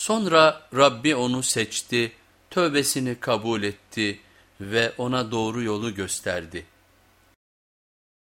Sonra Rabbi onu seçti, tövbesini kabul etti ve ona doğru yolu gösterdi.''